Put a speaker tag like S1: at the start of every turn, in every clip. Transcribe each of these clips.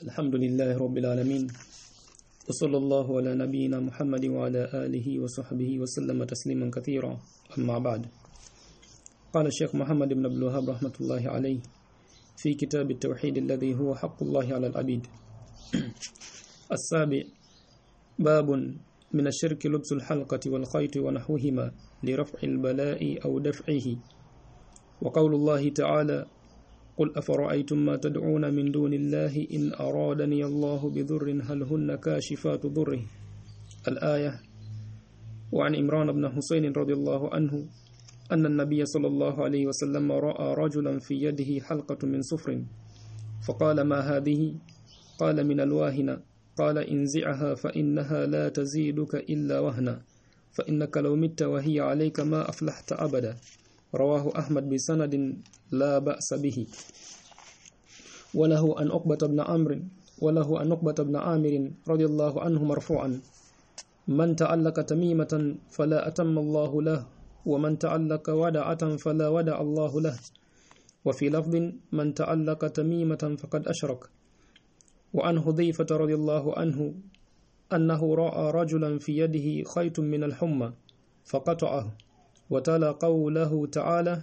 S1: الحمد لله رب العالمين وصلى الله على نبينا محمد وعلى آله وصحبه وسلم تسليما كثيرا. أما بعد قال الشيخ محمد بن عبد الوهاب رحمة الله عليه في كتاب التوحيد الذي هو حق الله على العبيد. السابع باب من الشرك لبس الحلقة والخيط ونحوهما لرفع البلاء أو دفعه. وقول الله تعالى قل أفرأيتم ما تدعون من دون الله إن أرادني الله بضر هل هن كاشفات ضره؟ الآية وعن إمران بن حسين رضي الله عنه أن النبي صلى الله عليه وسلم رأى رجلا في يده حلقة من صفر فقال ما هذه؟ قال من الواهنة. قال انزعها فإنها لا تزيدك إلا وهنا فإنك لو مت وهي عليك ما أفلحت أبدا. رواه أحمد بسند لا بأس به. وله أن أقبة بن عمرو وله أن أقبة بن عامر رضي الله عنه مرفوعا. من تعلق تميمة فلا أتم الله له ومن تعلق ودعة فلا ودع الله له. وفي لفظ من تعلق تميمة فقد أشرك. وعن حذيفة رضي الله عنه أنه رأى رجلا في يده خيط من الحمى فقطعه. وتلا قوله تعالى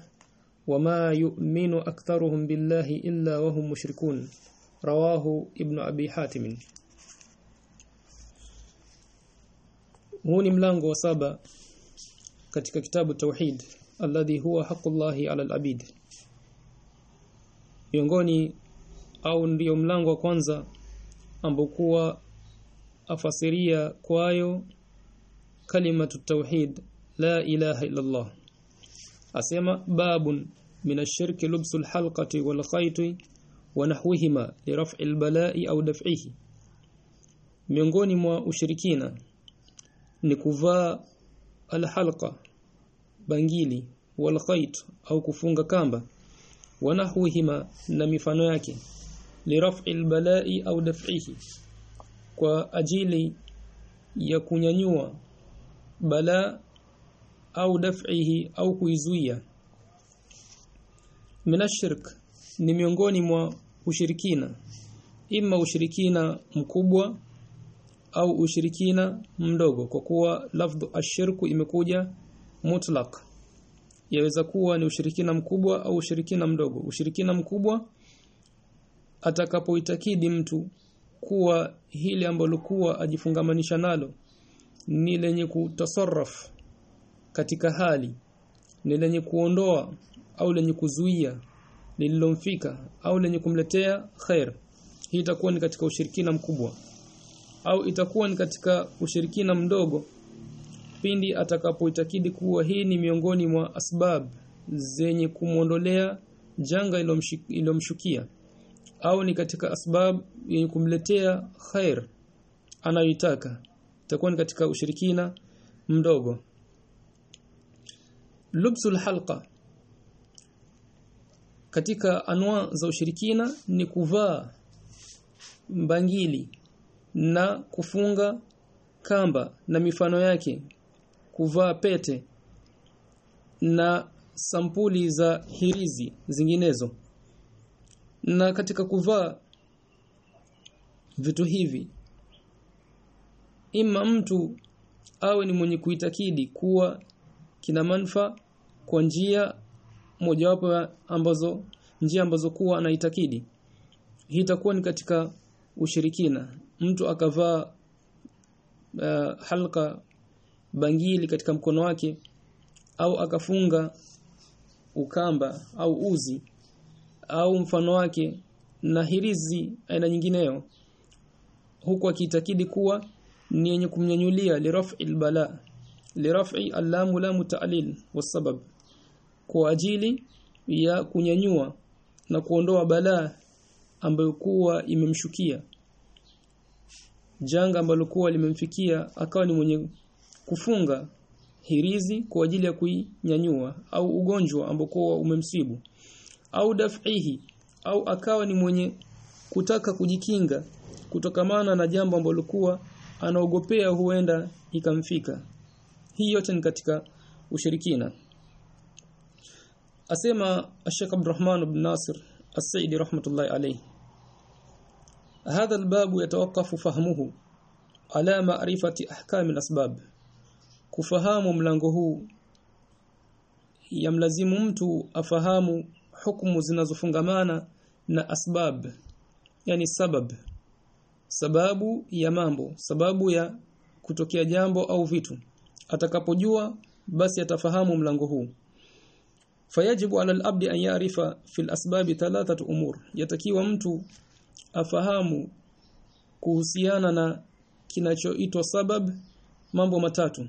S1: وما يؤمن أكثرهم بالله إلا وهم مشركون رواه ابن أبي حاتم huu ni mlango wa saba katika kitabu tauhid alladhi huwa haqqullahi ala al-abid miongoni au ndiyo mlango wa kwanza ambokuwa afasiria kwayo kalimatu tauhid la ilaha illa Allah asema babun min ash-shirki lubsul halqati wal khayti wa nahwihima li raf'i al-bala'i au daf'ihi. Miongoni mwa ushirikina ni kuvaa al-halqa bangili wal khayt au kufunga kamba wa nahwihima na mifano yake li raf'i al-bala'i au daf'ihi kwa ajili ya kunyanyua bala au daf'ihi au kuizuia. Minashirk ni miongoni mwa ushirikina. Ima ushirikina mkubwa au ushirikina mdogo kwa kuwa lafdhu ashirku imekuja mutlaq. Yaweza kuwa ni ushirikina mkubwa au ushirikina mdogo. Ushirikina mkubwa atakapoitakidi mtu kuwa hili ambalo kuwa ajifungamanisha nalo ni lenye kutasarraf katika hali ni lenye kuondoa au lenye kuzuia lililomfika au lenye kumletea khair. Hii itakuwa ni katika ushirikina mkubwa. Au itakuwa ni katika ushirikina mdogo pindi atakapoitakidi kuwa hii ni miongoni mwa asbab zenye kumwondolea janga ilomshukia au ni katika asbab yenye kumletea khair anayoitaka. Itakuwa ni katika ushirikina mdogo lubsul halqa. Katika anwa za ushirikina ni kuvaa mbangili na kufunga kamba na mifano yake kuvaa pete na sampuli za hirizi zinginezo. Na katika kuvaa vitu hivi ima mtu awe ni mwenye kuitakidi kuwa kina manufaa kwa njia mojawapo ambazo njia ambazo kuwa anaitakidi. Hii itakuwa ni katika ushirikina. Mtu akavaa uh, halka bangili katika mkono wake au akafunga ukamba au uzi au mfano wake na hirizi aina nyingineyo huku akiitakidi kuwa ni yenye kumnyanyulia liraf'il bala liraf'i allamu lamu mutaalil wasabab kwa ajili ya kunyanyua na kuondoa balaa ambayo kuwa imemshukia. Janga ambalo kuwa limemfikia akawa ni mwenye kufunga hirizi kwa ajili ya kuinyanyua au ugonjwa ambao umemsibu. Au daf'ihi au akawa ni mwenye kutaka kujikinga kutokamana na jambo ambalo kuwa anaogopea huenda ikamfika. Hii yote ni katika ushirikina asema Sheikh Abdurrahman ibn Nasir As-Saidi rahmatullahi alayhi هذا الباب يتوقف فهمه على معرفة أحكام الأسباب kufahamu mlango huu yamlazimu mtu afahamu hukumu zinazofungamana na asbab yani sabab sababu ya mambo sababu ya kutokea jambo au vitu atakapojua basi atafahamu mlango huu fayajibu ala al-abdi an ya'rifa fi al-asbab thalathatu umur. Yatakiwa mtu afahamu kuhusiana na kinachoitwa sabab mambo matatu.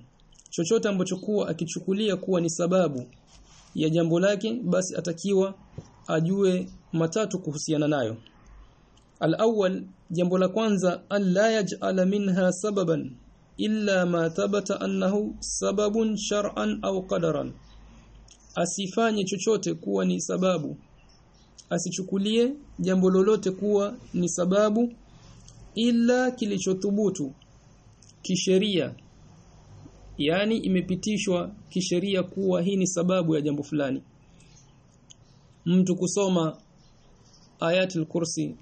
S1: Chochote ambacho kuwa akichukulia kuwa ni sababu ya jambo lake basi atakiwa ajue matatu kuhusiana nayo. Al-awwal jambo la kwanza alla yaj'ala minha sababan illa ma thabata annahu sababun shar'an au qadaran asifanye chochote kuwa ni sababu. Asichukulie jambo lolote kuwa ni sababu ila kilichothubutu kisheria. Yani imepitishwa kisheria kuwa hii ni sababu ya jambo fulani. Mtu kusoma ayatul kursi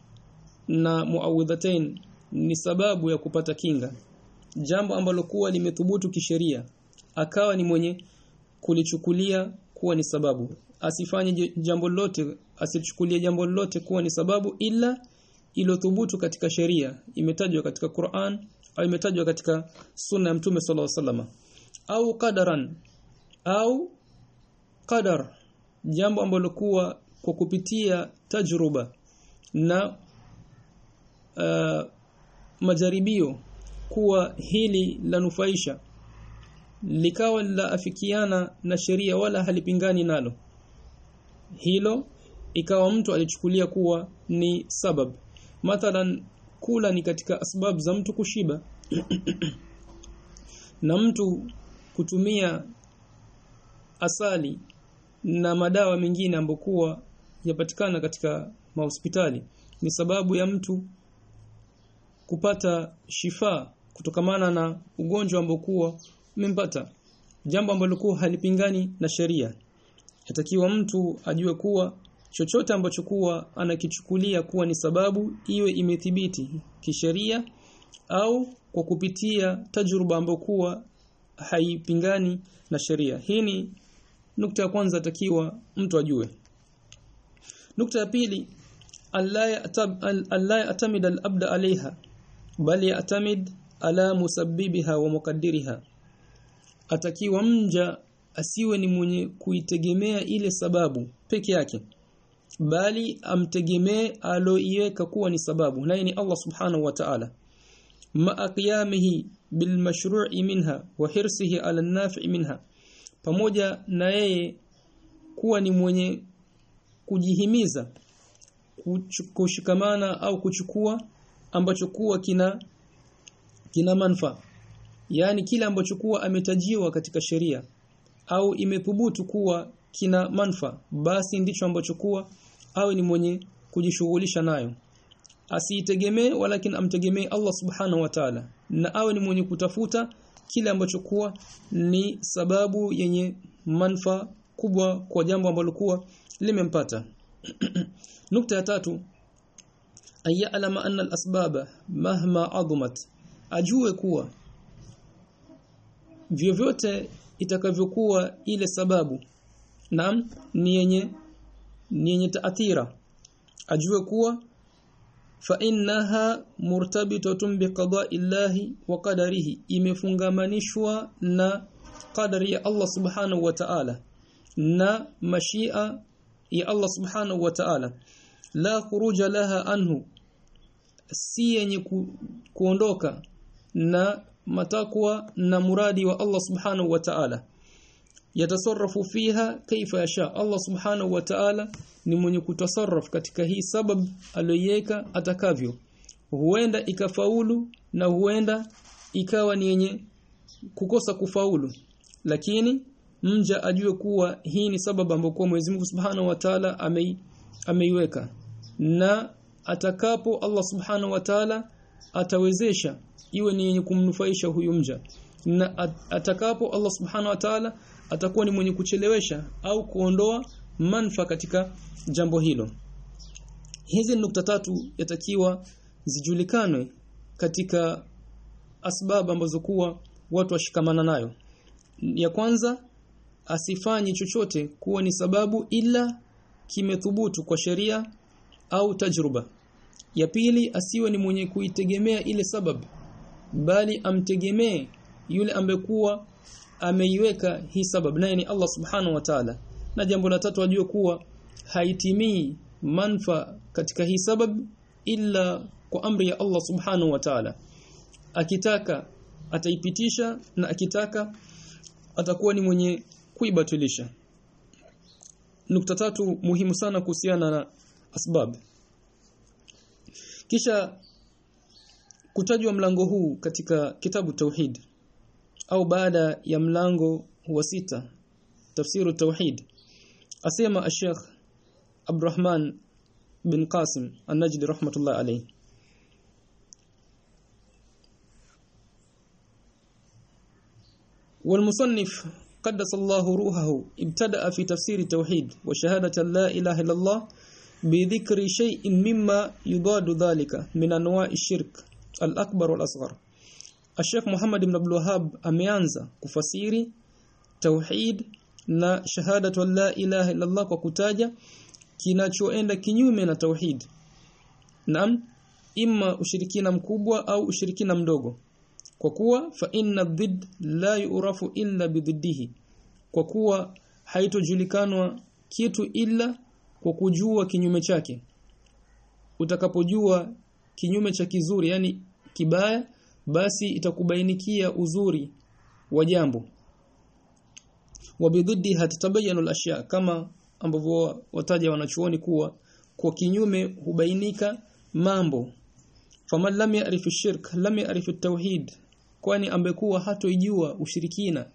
S1: na muawidhatain ni sababu ya kupata kinga. Jambo ambalo kuwa limethubutu kisheria akawa ni mwenye kulichukulia kuwa ni sababu. Asifanye jambo lolote asichukulie jambo lolote kuwa ni sababu ila ilothubutu katika sheria. Imetajwa katika Qur'an au imetajwa katika sunna ya Mtume صلى الله عليه au qadaran au qadar jambo ambalo kuwa kwa kupitia tajruba na uh, majaribio kuwa hili lanufaisha likawa la afikiana na sheria wala halipingani nalo. Hilo ikawa mtu alichukulia kuwa ni sabab. Mathalan kula ni katika sababu za mtu kushiba. Na mtu kutumia asali na madawa mengine ambokuwa yapatikana katika mahospitali. Ni sababu ya mtu kupata shifa kutokamana na ugonjwa ambokuwa umempata jambo ambalo halipingani na sheria. Yatakiwa mtu ajue kuwa chochote ambacho kuwa anakichukulia kuwa ni sababu iwe imethibiti kisheria au kwa kupitia tajruba ambayo kuwa haipingani na sheria. Hii ni nukta ya kwanza takiwa mtu ajue. Nukta ya pili alla yatamid al-abda alaiha bali yatamid ala musabbibiha wa mukaddiriha atakiwa mja asiwe ni mwenye kuitegemea ile sababu peke yake bali amtegemee aloiweka kuwa ni sababu naye ni Allah subhanahu wa ta'ala. Ma qiyamihi bil mashru'i minha wa hirsihi ala an-nafi' minha pamoja na yeye kuwa ni mwenye kujihimiza kushikamana au kuchukua ambacho kuwa kina kina manufaa yani kile ambacho kuwa ametajiwa katika sheria. Au imethubutu kuwa kina manfa basi ndicho ambacho kuwa awe ni mwenye kujishughulisha nayo. Asiitegemee walakin amtegemee Allah subhanahu wa ta'ala. Na awe ni mwenye kutafuta kile ambacho kuwa ni sababu yenye manfa kubwa kwa jambo ambalo kuwa limempata. Nukta ya tatu. Ayalama anna al-asbaba mahma adumat. Ajue kuwa vyovyote itakavyokuwa ile sababu. Naam ni yenye ni yenye taathira. Ajue kuwa fa innaha murtabitatun biqada'i llahi wa qadarihi imefungamanishwa na qadari ya Allah subhanahu wa ta'ala na mashia ya Allah subhanahu wa ta'ala. La khuruja laha anhu si yenye ku, kuondoka na matakwa na muradi wa Allah subhanahu wa ta'ala. Yatasarrafu fiha kaifa yasha. Allah subhanahu wa ta'ala ni mwenye kutasarraf katika hii sabab aliyoiweka atakavyo. Huenda ikafaulu na huenda ikawa ni yenye kukosa kufaulu. Lakini mja ajue kuwa hii ni sababu ambayo Mwenyezi Mungu Subhanahu wa Ta'ala amei, ameiweka. Na atakapo Allah Subhanahu wa Ta'ala atawezesha iwe ni yenye kumnufaisha huyu mja. Na atakapo Allah Subhanahu wa Ta'ala atakuwa ni mwenye kuchelewesha au kuondoa manfa katika jambo hilo. Hizi nukta tatu yatakiwa zijulikanwe katika asbabu ambazo kuwa watu washikamana nayo. Ya kwanza asifanye chochote kuwa ni sababu ila kimethubutu kwa sheria au tajruba ya pili asiwe ni mwenye kuitegemea ile sababu bali amtegemee yule ambekuwa ameiweka hii sababu. Naye ni Allah subhanahu wa ta'ala. Na jambo la tatu ajue kuwa haitimii manfa katika hii sababu ila kwa amri ya Allah subhanahu wa ta'ala. Akitaka ataipitisha na akitaka atakuwa ni mwenye kuibatilisha. Nukta tatu muhimu sana kuhusiana na asbab kisha kutajwa mlango huu katika kitabu tauhid au baada ya mlango wa sita tafsiru tauhid asema Sheikh Abdurrahman bin Qasim An-Najdi rahmatullah alayhi والمصنف قدس الله روحه ابتدأ في تفسير التوحيد وشهادة لا إله إلا الله bidhikri shay'in mimma yubadu dhalika min anwa'i shirk al-akbar wal-asghar Sheikh Muhammad ibn Abdul Wahhab ameanza kufasiri tauhid na shahadatu la ilaha illallah kwa kutaja kinachoenda kinyume na tauhid Naam imma ushirikina mkubwa au ushirikina mdogo kwa kuwa fa inna dhid la yurafu illa bidhiddihi kwa kuwa haitojulikanwa kitu ila kwa kujua kinyume chake. Utakapojua kinyume cha kizuri yani kibaya basi itakubainikia uzuri wa jambo. Wabidhiddi hatatabayanu al-ashya kama ambavyo wataja wanachuoni kuwa kwa kinyume hubainika mambo. Faman lam ya'rif ash-shirk lam ya'rif at-tauhid kwani ambekuwa hatoijua ushirikina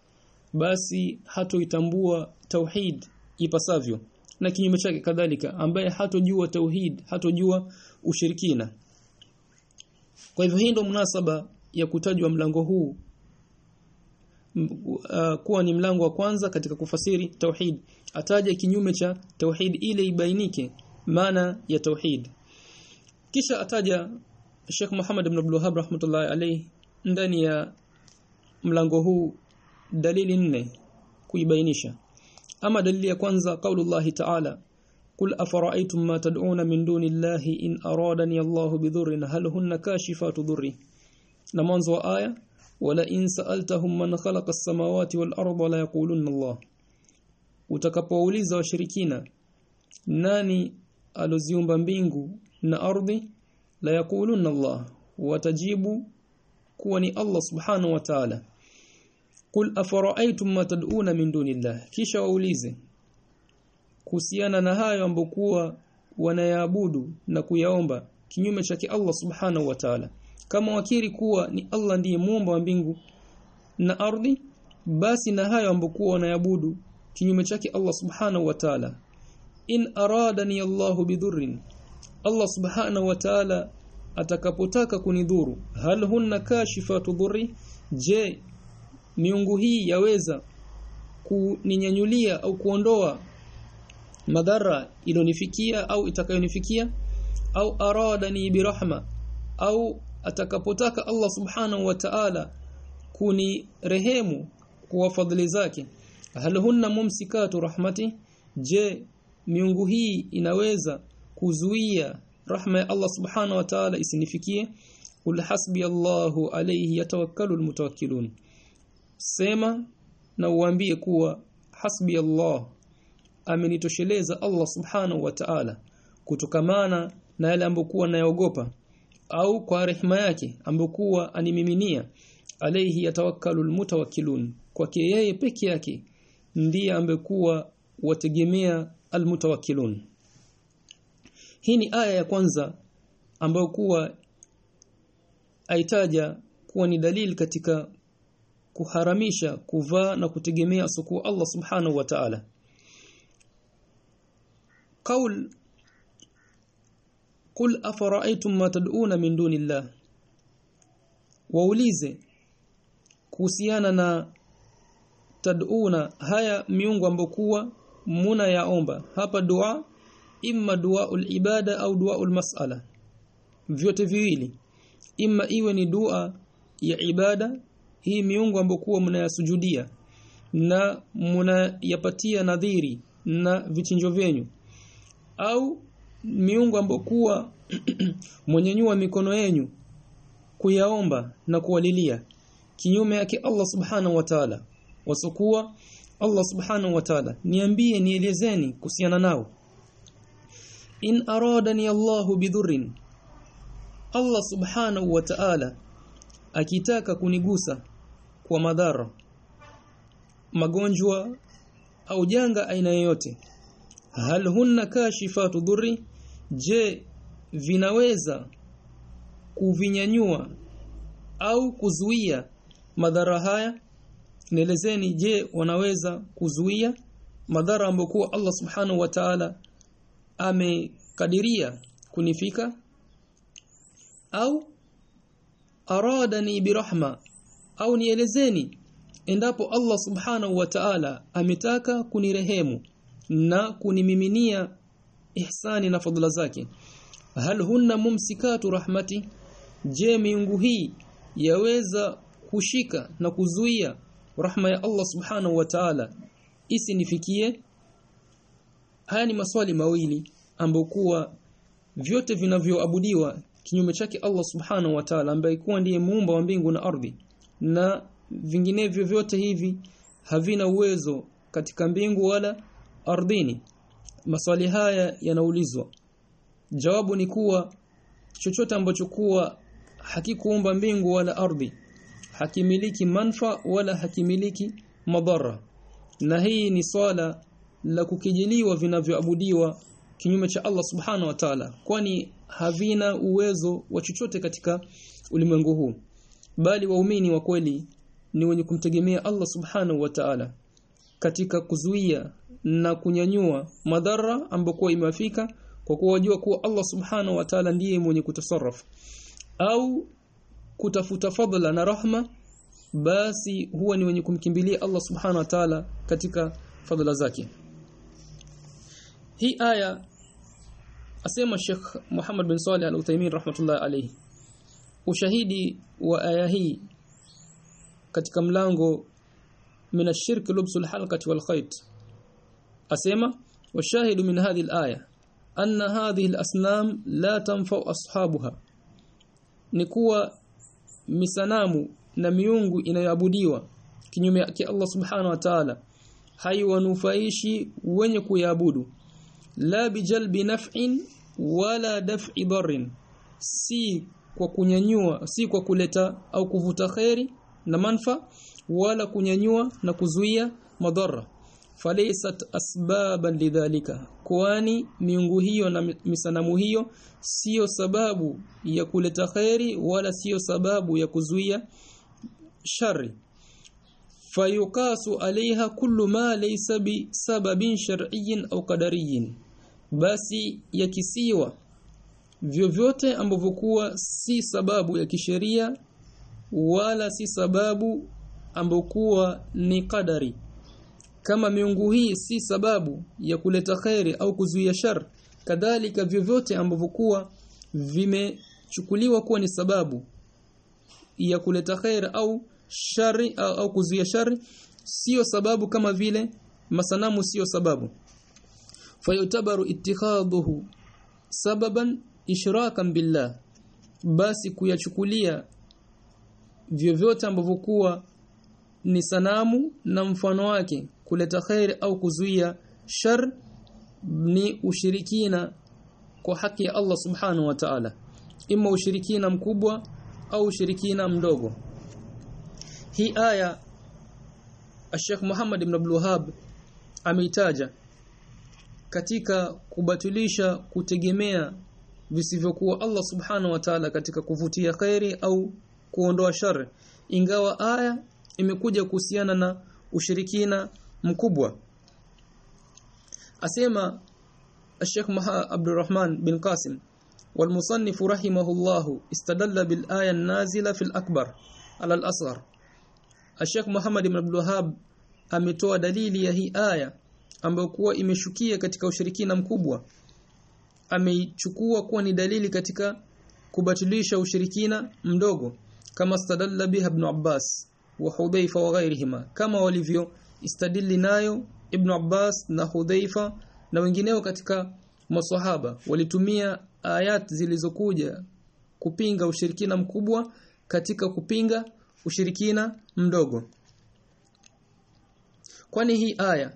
S1: basi hatoitambua tauhid ipasavyo na kinyume chake kadhalika ambaye hatojua tauhid hatojua ushirikina. Kwa hivyo hii ndo munasaba ya kutajwa mlango huu uh, kuwa ni mlango wa kwanza katika kufasiri tauhid. Ataja kinyume cha tauhid ile ibainike maana ya tauhid. Kisha ataja Sheikh Muhammad ibn Abdul Wahhab rahmatullahi alayhi ndani ya mlango huu dalili nne kuibainisha ama dalili ya kwanza qaulullahi ta'ala قل أفرأيتم ما تدعون من دون الله إن أرادني الله بضر هل هن كاشفات ضره نمانز آية ولئن سألتهم من خلق السماوات والأرض لا يقولون الله utakapouliza washirikina nani aloziumba mbingu na ardhi la yakuluna Allah watajibu kuwa ni Allah subhanahu wa ta'ala Qul afara'aytum ma tad'una min dunillah. Kisha waulize kuhusiana na hayo ambokuwa wanayaabudu na kuyaomba kinyume chake Allah subhanahu wa ta'ala. Kama wakiri kuwa ni Allah ndiye muumba wa mbingu na ardhi basi na hayo ambokuwa wanayaabudu kinyume chake Allah subhanahu wa ta'ala. In aradani Allah bidhurrin Allah subhanahu wa ta'ala atakapotaka kunidhuru hal hunna kashifatu dhurri? Je miungu hii yaweza kuninyanyulia au kuondoa madhara ilonifikia au itakayonifikia au aradani birahma au atakapotaka Allah subhanahu wa ta'ala kuni rehemu kwa fadhili zake. Hal hunna mumsikatu rahmati? Je miungu hii inaweza kuzuia rahma ya Allah subhanahu wa ta'ala isinifikie? Kul hasbi Allahu alayhi yatawakkalu almutawakkilun sema na uambie kuwa hasbi Allah amenitosheleza Allah subhanahu wa ta'ala kutokamana na yale ambokuwa nayogopa au kwa rehema yake ambokuwa animiminia alayhi yatawakkalu almutawakkilun. Kwake yeye peke yake ndiye ambekuwa wategemea almutawakkilun. Hii ni aya ya kwanza ambayo kuwa aitaja kuwa ni dalili katika kuharamisha kuvaa na kutegemea soko Allah subhanahu wa ta'ala. Qaul qul afara'aytum ma tad'una min dunillah? Waulize kuhusiana na tad'una haya miungu ambokuwa muna yaomba hapa dua imma duaul ibada au duaul mas'ala. Vyote viwili. Imma iwe ni dua ya ibada hii miungu ambayo kuwa mnayasujudia na mnayapatia nadhiri na vichinjo vyenyu. Au miungu ambayo kuwa mwenyenyua mikono yenu kuyaomba na kuwalilia. Kinyume yake Allah subhanahu wa ta'ala. Wasokuwa Allah subhanahu wa ta'ala. Niambie nielezeni kuhusiana nao. In aradani Allah bidhurrin. Allah subhanahu wa ta'ala akitaka kunigusa kwa madhara magonjwa au janga aina yoyote hal hunna kashifatu dhurri? Je vinaweza kuvinyanyua au kuzuia madhara haya? Nielezeni je wanaweza kuzuia madhara ambayo kuwa Allah subhanahu wa ta'ala amekadiria kunifika? Au aradani birahma au nielezeni endapo Allah subhanahu wa ta'ala ametaka kunirehemu na kunimiminia ihsani na fadhila zake. Hal hunna mumsikatu rahmati? Je miungu hii yaweza kushika na kuzuia rahma ya Allah subhanahu wa ta'ala isinifikie? Haya ni maswali mawili ambayo kuwa vyote vinavyoabudiwa kinyume chake Allah subhanahu wa ta'ala ambaye kuwa ndiye muumba wa mbingu na ardhi na vinginevyo vyote hivi havina uwezo katika mbingu wala ardhini. Maswali haya yanaulizwa. Jawabu ni kuwa chochote ambacho kuwa hakikuumba mbingu wala ardhi hakimiliki manfa wala hakimiliki madhara. Na hii ni swala la kukijiliwa vinavyoabudiwa kinyume cha Allah subhana wa ta'ala kwani havina uwezo wa chochote katika ulimwengu huu bali waumini wa kweli ni wenye kumtegemea Allah subhanahu wa ta'ala katika kuzuia na kunyanyua madhara ambayo imewafika kwa kuwa wajua kuwa Allah subhanahu wa ta'ala ndiye mwenye kutasarraf au kutafuta fadhila na rahma basi huwa ni wenye kumkimbilia Allah subhanahu wa ta'ala katika fadhila zake. Hii aya asema Sheikh Muhammad bin Saleh Al-Uthaymeen rahmatullah alayhi ushahidi wa aya hii katika mlango min ash-shirk lubsul halqati asema washahidu min hadhihi alaya anna hadhihi al-asnam la tanfa'u ashabuha. Ni kuwa misanamu na miungu inayoabudiwa kinyume yake Allah subhanahu wa ta'ala haiwanufaishi wenye kuiabudu la bijalbi naf'in wala daf'i darrin. Si kwa kunyanyua si kwa kuleta au kuvuta khairi na manfa wala kunyanyua na kuzuia madhara falisat asbaban lidhalika kwani miungu hiyo na misanamu hiyo sio sababu ya kuleta khairi wala sio sababu ya kuzuia shari fayukasu alaiha kullu ma laysa bi sababin shar'iyyin au qadariyyin basi yakisiwa vyovyote ambavyo kuwa si sababu ya kisheria wala si sababu ambokuwa ni kadari kama miungu hii si sababu ya kuleta khairi au kuzuia shar kadhalika vyovyote ambavyo kuwa vimechukuliwa kuwa ni sababu ya kuleta khairi au shari au, au kuzuia shari sio sababu kama vile masanamu sio sababu. Fayutabaru ittikhadhuhu sababan ishrakan billah basi kuyachukulia vyovyote ambavyo kuwa ni sanamu na mfano wake kuleta khair au kuzuia shar ni ushirikina kwa haki ya Allah subhanahu wa ta'ala. Ima ushirikina mkubwa au ushirikina mdogo. Hii aya Sheikh Muhammad ibn Abdul Wahhab ameitaja katika kubatilisha kutegemea visivyokuwa Allah subhanahu wa ta'ala katika kuvutia khairi au kuondoa shari ingawa aya imekuja kuhusiana na ushirikina mkubwa asema Sheikh Abdurrahman bin Qasim والمصنف رحمه الله استدل بالآية النازلة في الأكبر على الأصغر Sheikh Muhammad ibn Abdul Wahhab ametoa dalili ya hii aya ambayo kuwa imeshukia katika ushirikina mkubwa ameichukua kuwa ni dalili katika kubatilisha ushirikina mdogo kama stadalla biha ibn Abbas wa Hudhaifa wa ghairihima kama walivyo istadili nayo Ibn Abbas na Hudhaifa na wengineo katika maswahaba. Walitumia ayat zilizokuja kupinga ushirikina mkubwa katika kupinga ushirikina mdogo. Kwani hii aya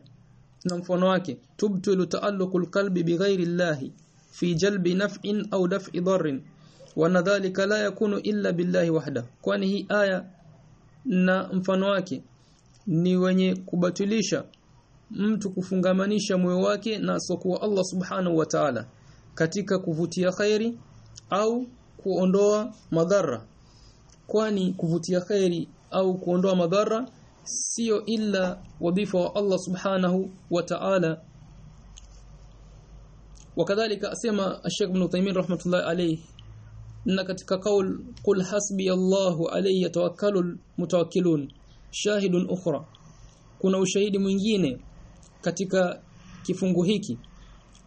S1: na mfano wake tubtu taalluqul qalbi bighairi llahi fi jalbi naf'in au daf'i dharrin wa dhalika la yakunu illa billahi wahda. Kwani hii aya na mfano wake ni wenye kubatilisha mtu kufungamanisha moyo wake na sokuwa Allah subhanahu wa ta'ala katika kuvutia khairi au kuondoa madhara. Kwani kuvutia khairi au kuondoa madhara sio illa wadhifa wa Allah subhanahu wa ta'ala wakadhalika asema Sheikh Ibn Uthaymeen rahmatullahi alayhi na katika kaul kul hasbi Allahu alayhi yatawakkalu mutawakkilun shahidun ukhra. Kuna ushahidi mwingine katika kifungu hiki.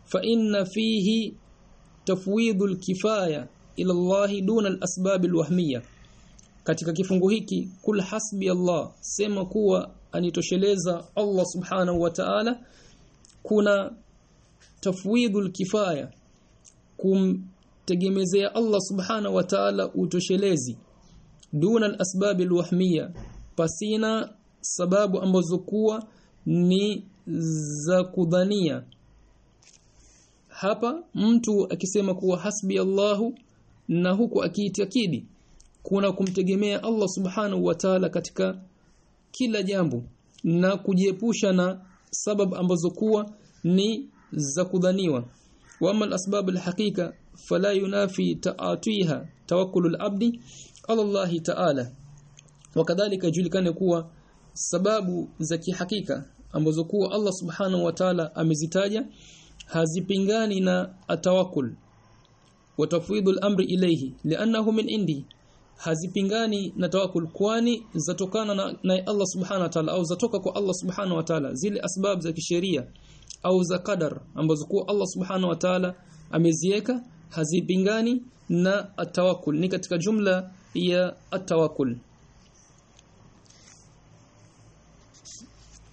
S1: Fa inna fihi tafwidul kifaya ila Allah duna al-asbab al-wahmiyah katika kifungu hiki kul hasbi Allah sema kuwa anitosheleza Allah subhanahu wa ta'ala. Kuna tafwidul kifaya kumtegemezea Allah subhana wa ta'ala utoshelezi duna al-asbab al-wahmiyah pasina sababu ambazo kuwa ni za kudhania. Hapa mtu akisema kuwa hasbi Allahu na huku akiitakidi kuna kumtegemea Allah subhanahu wa ta'ala katika kila jambo na kujiepusha na sababu ambazo kuwa ni za kudhaniwa. Wa amma al-asbab al-haqiqa fala yunafi ta'atiha tawakkulul abdi ala Allah ta'ala. Wakadhalika julikane kuwa sababu za kihakika ambazo kuwa Allah subhanahu wa ta'ala amezitaja hazipingani na atawakul wa tafwidul amri ilayhi li'annahu min indi hazipingani na tawakul kwani zatokana na, na Allah subhanahu wa ta'ala au zatoka kwa Allah subhanahu wa ta'ala zile asbab za kisheria au za qadar ambazo kwa Allah subhanahu wa ta'ala ameziweka hazipingani na atawakul ni katika jumla ya atawakul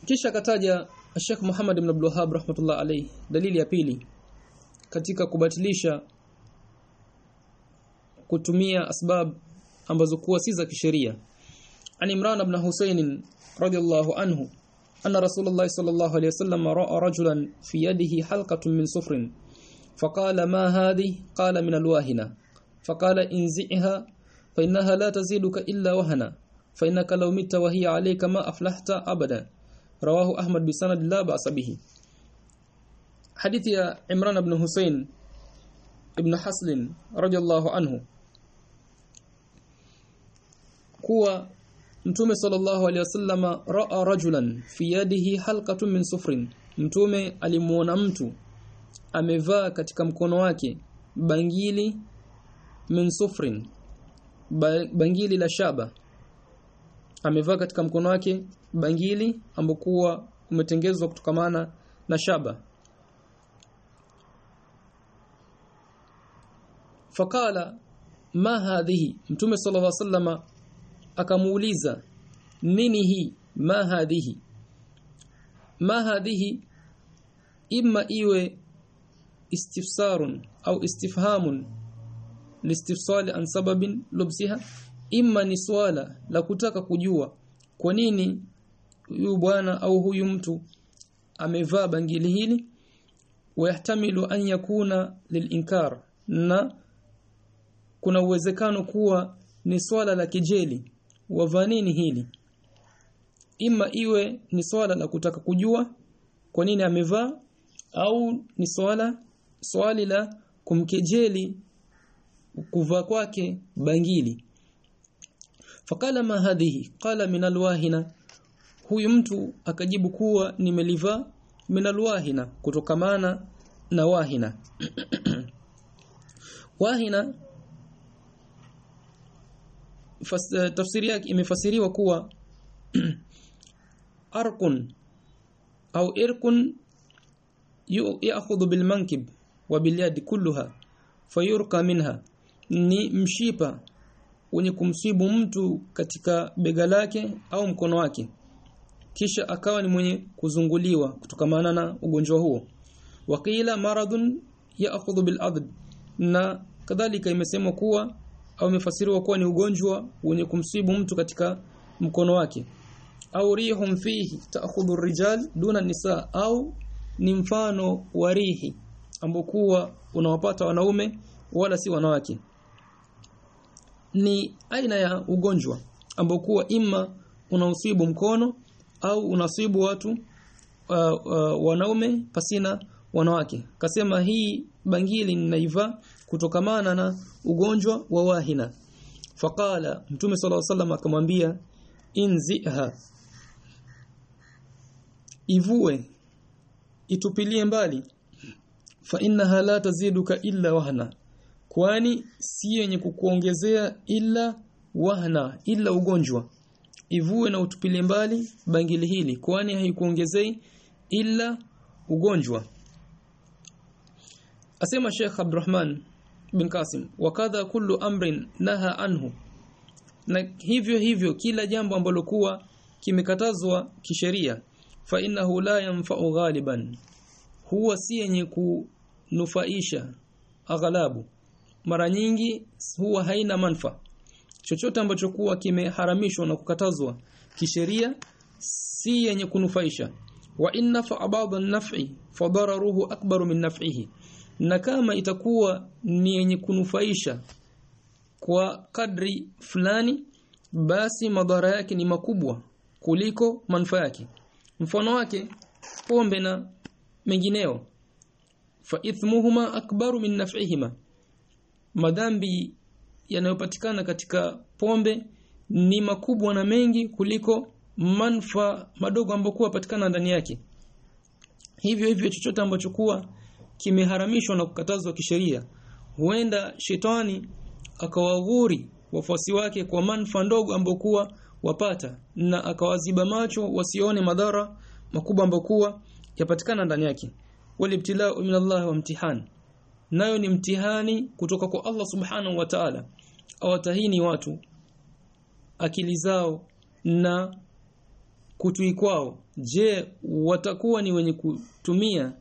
S1: kisha kataja Sheikh Muhammad ibn Abdul Wahhab rahmatullah alayhi dalili ya pili katika kubatilisha kutumia asbab ambazo kuwa si za kisheria. An Imran ibn Hussein radiyallahu anhu anna Rasulullah sallallahu alayhi wasallam ra'a rajulan fi yadihi halqatun min sufrin فقال ما هذه؟ قال من الواهنة. فقال انزعها فإنها لا تزيدك إلا وهنا فإنك لو مت وهي عليك ما أفلحت أبدا. رواه أحمد بسند لا بأس به. حديث يا عمران بن حسين ابن حسل رضي الله عنه. kuwa mtume sallallahu alaihi wasallama raa rajulan fi yadihi halqatun min sufrin. Mtume alimuona mtu amevaa katika mkono wake bangili min sufrin ba, bangili la shaba. Amevaa katika mkono wake bangili ambokuwa umetengezwa kutokamana na shaba. Fakala ma hadhihi? Mtume sallallahu alaihi wasallama akamuuliza nini hii? Ma hadhihi? Ma hadhihi imma iwe istifsarun au istifhamun listifsali an sababin lubsiha. Imma ni swala la kutaka kujua kwa nini huyu bwana au huyu mtu amevaa bangili hili wayahtamilu an yakuna lilinkar na kuna uwezekano kuwa ni swala la kijeli wavaa nini hili? Ima iwe ni swala la kutaka kujua kwa nini amevaa au ni swala swali la kumkejeli kuvaa kwake bangili. Fakala ma hadhihi qala min alwahina. Huyu mtu akajibu kuwa nimelivaa min alwahina kutokamana na wahina. Wahina tafsiri yake imefasiriwa kuwa arkun au irkun ya'khudhu bilmankib wa bilyadi kulluha fayurqa minha. Ni mshipa wenye kumsibu mtu katika bega lake au mkono wake kisha akawa ni mwenye kuzunguliwa kutokamana na ugonjwa huo. Wakila maradun yaakhudhu biladb na kadhalika imesemwa kuwa au imefasiriwa kuwa ni ugonjwa wenye kumsibu mtu katika mkono wake. Au rihum fihi ta'khudhu rijal duna nisa au ni mfano wa rihi ambokuwa unawapata wanaume wala si wanawake. Ni aina ya ugonjwa ambokuwa imma unausibu mkono au unasibu watu uh, uh, wanaume pasina wanawake. Kasema hii bangili ninaiva kutokamana na ugonjwa wa wahina. Faqala mtume alaihi wasallam akamwambia inziha ivue itupilie mbali. Fa innaha la taziduka illa wahna. Kwani si yenye kukuongezea illa wahna illa ugonjwa. Ivue na utupilie mbali bangili hili. Kwani haikuongezei illa ugonjwa. Asema Sheikh Abdurrahman bin Qasim wakadha kullu amrin naha anhu. Na hivyo hivyo kila jambo ambalo kuwa kimekatazwa kisheria fa innahu la yanfa'u ghaliban huwa si yenye kunufaisha aghalabu. Mara nyingi huwa haina manfa. Chochote ambacho kuwa kimeharamishwa na kukatazwa kisheria si yenye kunufaisha. Wa inna fa ba'd an-naf'i fa dararuhu akbaru min naf'ihi na kama itakuwa ni yenye kunufaisha kwa kadri fulani basi madhara yake ni makubwa kuliko manufaa yake. Mfano wake pombe na mengineo. Fa ithmuhuma akbaru min naf'ihima. Madhambi yanayopatikana katika pombe ni makubwa na mengi kuliko manfa madogo ambayo kuwa patikana ndani yake. Hivyo hivyo chochote ambacho kuwa kimeharamishwa na kukatazwa kisheria huenda shetani akawaghuri wafuasi wake kwa manfa ndogo ambokuwa wapata na akawaziba macho wasione madhara makubwa ambokuwa yapatikana ndani yake. Walibtilao min Allah wa mtihani nayo ni mtihani kutoka kwa Allah subhanahu wa ta'ala. Awatahini watu akili zao na kutui kwao. Je watakuwa ni wenye kutumia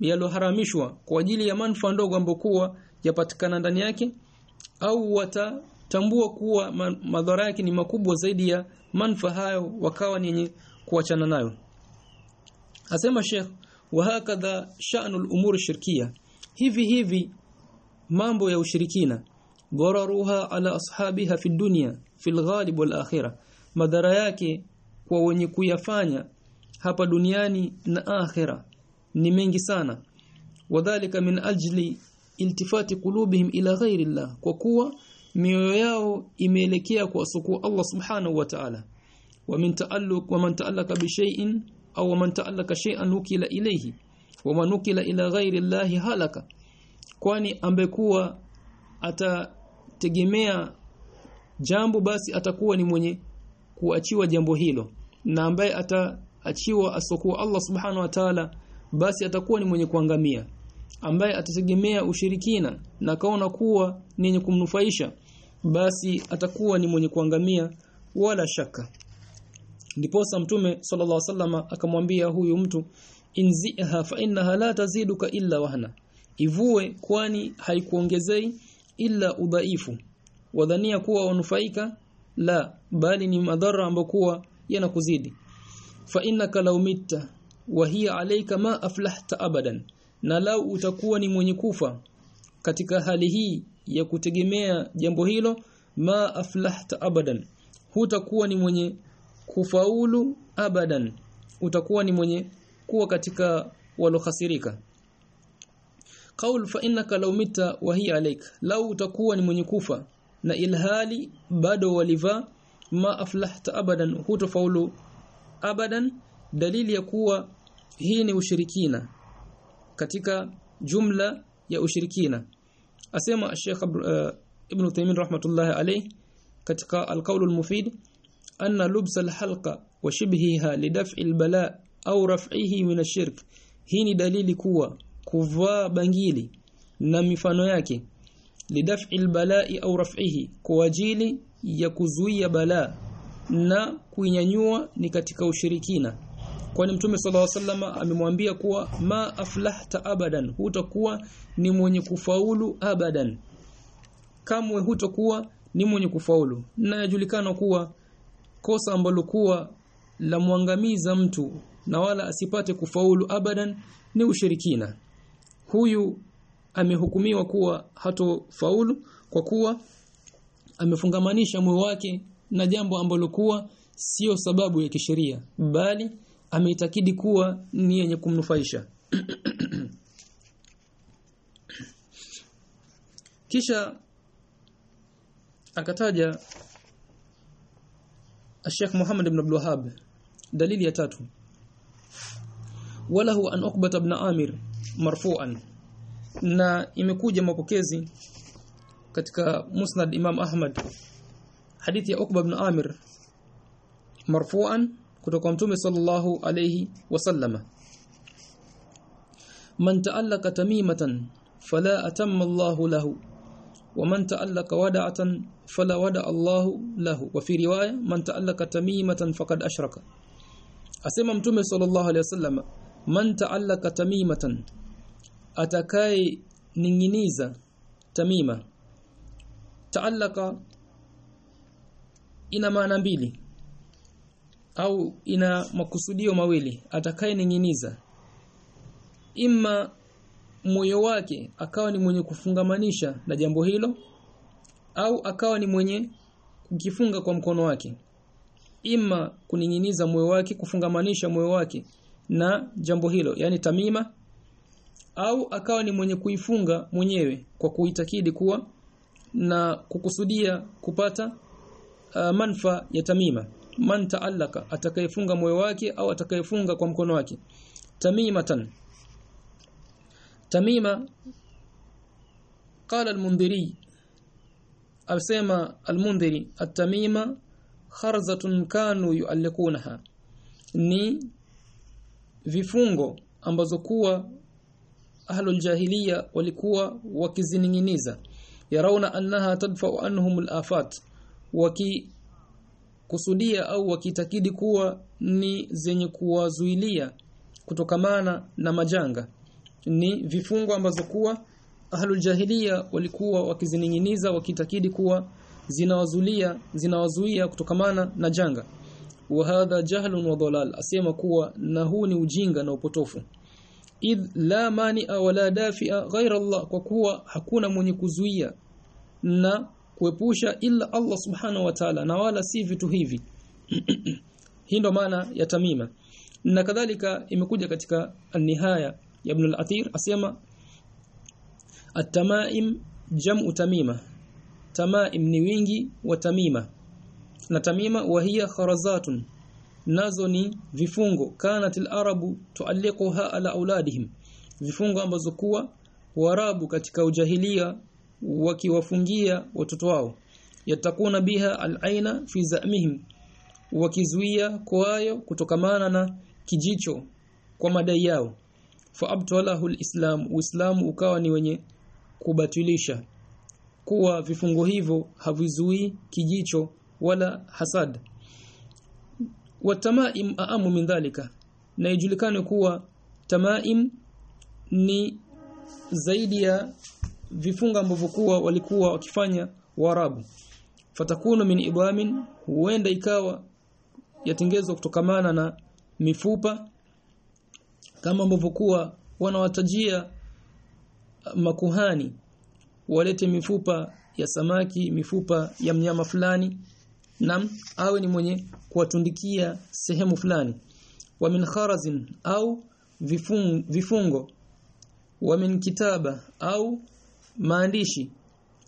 S1: yaloharamishwa kwa ajili ya manufaa ndogo ambokuwa yapatikana ndani yake au watatambua kuwa madhara yake ni makubwa zaidi ya manufaa hayo wakawa ni kuachana nayo. Asema Sheikh wa hakadha sha'nul umur shirkia hivi hivi mambo ya ushirikina dararuha ala ashabiha fi dunya fi alghalib wal akhirah madhara yake kwa wenye kuyafanya hapa duniani na akhira ni mengi sana. Wadhālika min ajli iltifati qulubihim ila ghairi Allah kwa kuwa mioyo yao imeelekea kwa suku Allah subhanahu wa ta'ala. Wa min ta'alluq wa man ta'allaka bi shay'in aw man ta'allaka shay'an nukila ilayhi wa man nukila ila ghairi Allah halaka. Kwani ambekuwa atategemea jambo basi atakuwa ni mwenye kuachiwa jambo hilo na ambaye ataachiwa asokuwa Allah subhanahu wa ta'ala basi atakuwa ni mwenye kuangamia ambaye atategemea ushirikina na kaona kuwa ni kumnufaisha basi atakuwa ni mwenye kuangamia wala shaka. Ndiposa mtume sallallahu alaihi wasallam akamwambia huyu mtu inziha fa innaha la taziduka illa wahna. Ivue kwani haikuongezei illa udhaifu. Wadhania kuwa wanufaika la bali ni madhara ambayo kuwa yanakuzidi. Fa innaka law mitta wa hiya alayka ma aflahta abadan. Na lau utakuwa ni mwenye kufa katika hali hii ya kutegemea jambo hilo ma aflahta abadan. Hutakuwa ni mwenye kufaulu abadan. Utakuwa ni mwenye kuwa katika walokhasirika qaul fa innaka law mita wa hiya alayk. Lau utakuwa ni mwenye kufa na ilhali bado waliva ma aflahta abadan. Hutofaulu abadan. Dalili ya kuwa hii ni ushirikina katika jumla ya ushirikina. Asema Sheikh uh, Ibn Taymin rahmatullahi alayhi katika al-qawl al-mufid anna lubs al-halqa wa shibhiha lidaf'i al-bala au raf'ihi min ash-shirk. Hii ni dalili kuwa kuvaa bangili na mifano yake lidaf'i albalai au raf'ihi kwa ajili ya kuzuia balaa na kuinyanyua ni katika ushirikina kwani mtume sallallahu alaihi wasallam amemwambia kuwa ma aflahta abadan hutakuwa ni mwenye kufaulu abadan. Kamwe hutakuwa ni mwenye kufaulu. Na yajulikana kuwa kosa ambalo kuwa la mwangamiza mtu na wala asipate kufaulu abadan ni ushirikina. Huyu amehukumiwa kuwa hatofaulu kwa kuwa amefungamanisha moyo wake na jambo ambalo kuwa sio sababu ya kisheria bali ameitakidi kuwa ni yenye kumnufaisha. Kisha akataja Sheikh Muhammad ibn Abdul Wahhab dalili ya tatu. Wala huwa an Uqba ibn Amir marfu'an na imekuja mapokezi katika Musnad Imam Ahmad. Hadithi ya Uqba ibn Amir marfu'an kutoka Mtume sallallahu alayhi wasallama. Man ta'allaka tamimatan fala atamma Allahu lahu. ومن تألق ودعة فلا ودع الله له وفي رواية من تألق فقد أشرك أسمى متومة صلى الله عليه وسلم من تألق تميمة أتكاي نينيزا تميمة تألق ina maana mbili. Au ina makusudio mawili atakayening'iniza imma moyo wake akawa ni mwenye kufungamanisha na jambo hilo au akawa ni mwenye kukifunga kwa mkono wake. Imma kuninginiza moyo wake kufungamanisha moyo wake na jambo hilo yani tamima au akawa ni mwenye kuifunga mwenyewe kwa kuitakidi kuwa na kukusudia kupata uh, manfa ya tamima man taallaka atakayefunga moyo wake au atakayefunga kwa mkono wake. Tamimatan. Tamima qala al-mundhiri asema al-mundhiri at-tamima kharzatun kanu yuallikunaha ni vifungo ambazo kuwa ahlul jahiliya walikuwa wakizininginiza. Yarauna annaha tadfa anhum al-afat waki wakikusudia au wakitakidi kuwa ni zenye kuwazuilia kutokamana na majanga. Ni vifungo ambazo kuwa ahlul jahiliya walikuwa wakizininginiza wakitakidi kuwa zinawazulia zinawazuia kutokamana na janga. Wa hadha jahlun wa dhalal asema kuwa na huu ni ujinga na upotofu. Id la mani'a wala dafi'a ghaira Allah kwa kuwa hakuna mwenye kuzuia na kuepusha ila Allah subhanahu wa ta'ala na wala si vitu hivi. Hii ndo maana ya tamima. Na kadhalika imekuja katika an-nihaya ya Ibn al-Athir asema at-tamaim jam'u tamima. Tamaim ni wingi wa tamima. Na tamima wahiya kharazatun. Nazo ni vifungo. Kanatil arabu tualliquha ala auladihim vifungo ambazo kuwa warabu katika ujahilia wakiwafungia watoto wao. Yatakuna biha al-aina fi zamihim wakizuia kwayo kutokamana na kijicho kwa madai yao. Fa abtalahu al-islam uislamu ukawa ni wenye kubatilisha. Kuwa vifungo hivyo havizuii kijicho wala hasad. Watamaim aamu min dhalika na ijulikane kuwa tamaim ni zaidi ya vifunga ambavyo kuwa walikuwa wakifanya Waarabu. Fatakunu min ibamin huenda ikawa yatengezwa kutokamana na mifupa kama ambavyo kuwa wanawatajia makuhani walete mifupa ya samaki mifupa ya mnyama fulani nam awe ni mwenye kuwatundikia sehemu fulani. Wa min kharazin au vifung, vifungo. Wa min kitaba au maandishi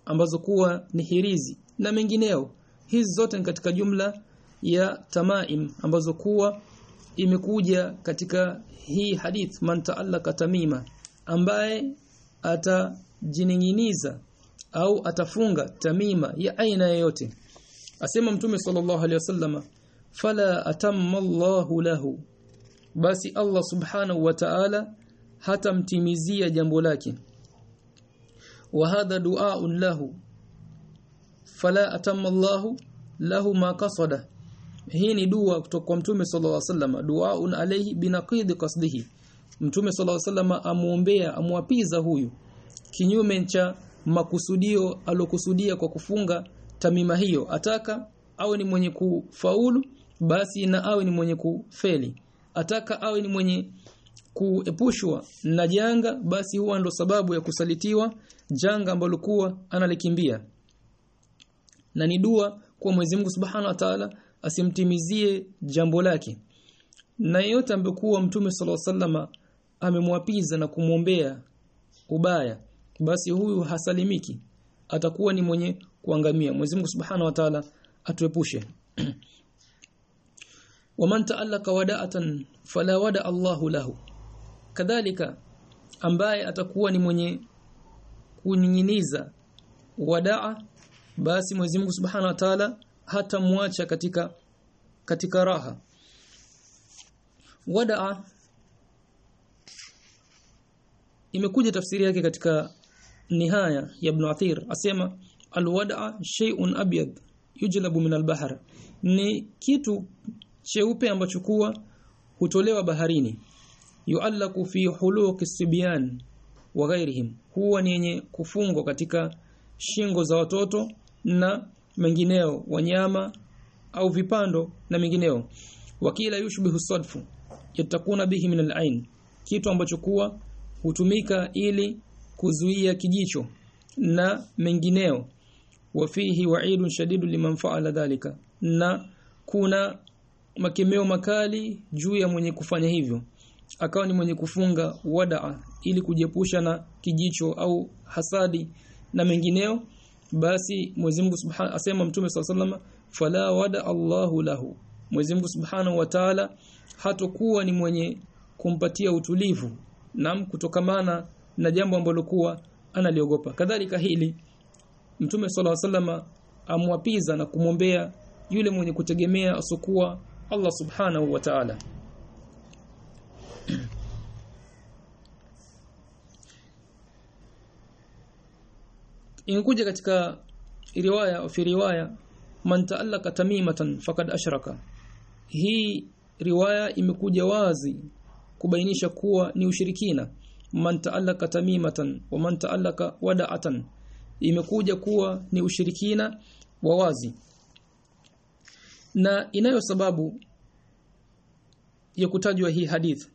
S1: ambazo kuwa ni hirizi na mengineo. Hizi zote ni katika jumla ya tamaim ambazo kuwa imekuja katika hii hadith man ta'allaka tamima ambaye atajininginiza au atafunga tamima ya aina yoyote. Asema mtume sallallahu alaihi wasallama fala atamma Allahu lahu. Basi Allah subhanahu wa ta'ala hatamtimizia jambo lake wa hadha du'a'un lahu. Fala atamma له lahu ma qasada. Hii ni dua kutoka kwa mtume sallallahu alaihi wasallam. Du'aun alayhi binaqid qasdihi. Mtume sallallahu alaihi wasallam amuombea amwapiza huyu. Kinyume cha makusudio alokusudia kwa kufunga tamima hiyo. Ataka awe ni mwenye kufaulu basi na awe ni mwenye kufeli. Ataka awe ni mwenye kuepushwa na janga basi huwa ndo sababu ya kusalitiwa janga ambalo kuwa analikimbia. Na ni dua kwa Mwenyezi Mungu Subhanahu wa Ta'ala asimtimizie jambo lake. Na yeyote ambekuwa mtume alaihi wasallam amemwapiza na kumwombea ubaya basi huyu hasalimiki. Atakuwa ni mwenye kuangamia. Mwenyezi Mungu Subhanahu wa Ta'ala atuepushe waman ta'allaka wada'atan fala wada Allahu lahu kadhalika ambaye atakuwa ni mwenye kunyinyiza wadaa basi Mwenyezi Mungu Subhanahu wa Ta'ala hatamwacha katika katika raha. Wadaa imekuja tafsiri yake katika nihaya ya Ibn Athir. Asema alwadaa shay'un abyad yujlabu min albahr ni kitu cheupe ambacho kuwa hutolewa baharini yuallaku fi huluqi sibyan wa ghairihim huwa ni yenye kufungwa katika shingo za watoto na mengineo wanyama au vipando na mengineo. Wakila yushbihu sadfu yatakuna bihi min al kitu ambacho kuwa hutumika ili kuzuia kijicho na mengineo. Wafihi wa'idun shadidu liman fa'ala dhalika na kuna makemeo makali juu ya mwenye kufanya hivyo. Akawa ni mwenye kufunga wadaa ili kujiepusha na kijicho au hasadi na mengineo. Basi Mwenyezi Mungu Subhanahu asema Mtume SAW fala wada Allahu lahu. Mwenyezi Mungu Subhanahu wa Ta'ala hatokuwa ni mwenye kumpatia utulivu na kutokamana na jambo ambalo kuwa analiogopa. Kadhalika hili Mtume SAW amwapiza na kumwombea yule mwenye kutegemea asokuwa Allah Subhanahu wa Ta'ala. Inakuja katika riwaya fi riwaya man ta'allaka tamimatan faqad ashraka. Hii riwaya imekuja wazi kubainisha kuwa ni ushirikina. Man ta'allaka tamimatan wa man ta'allaka wada'atan. Imekuja kuwa ni ushirikina wa wazi na inayo sababu ya kutajwa hii hadith.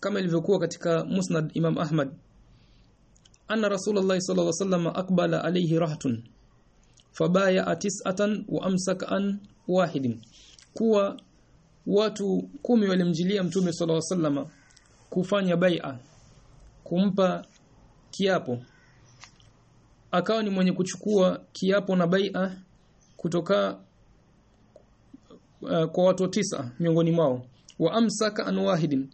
S1: Kama ilivyokuwa katika Musnad Imam Ahmad. Anna Rasulullah sallallahu alaihi wasallam akbala alayhi rahatun fabaya tis'atan wa amsaka an wahidin. Kuwa watu kumi walimjilia mtume sallallahu alaihi wasallam kufanya bai'a kumpa kiapo. Akawa ni mwenye kuchukua kiapo na bai'a kutoka uh, kwa watu tisa miongoni mwao. Wa amsaka an wahidin.